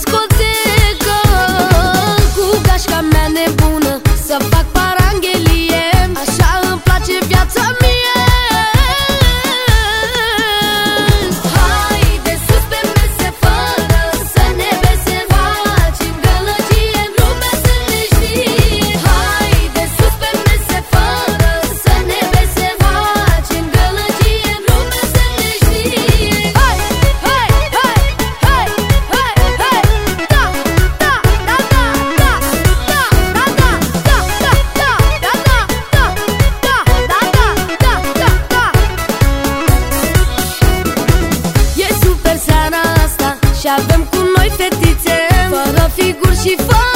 discoteca Și avem cu noi fetițe Fără figuri și fără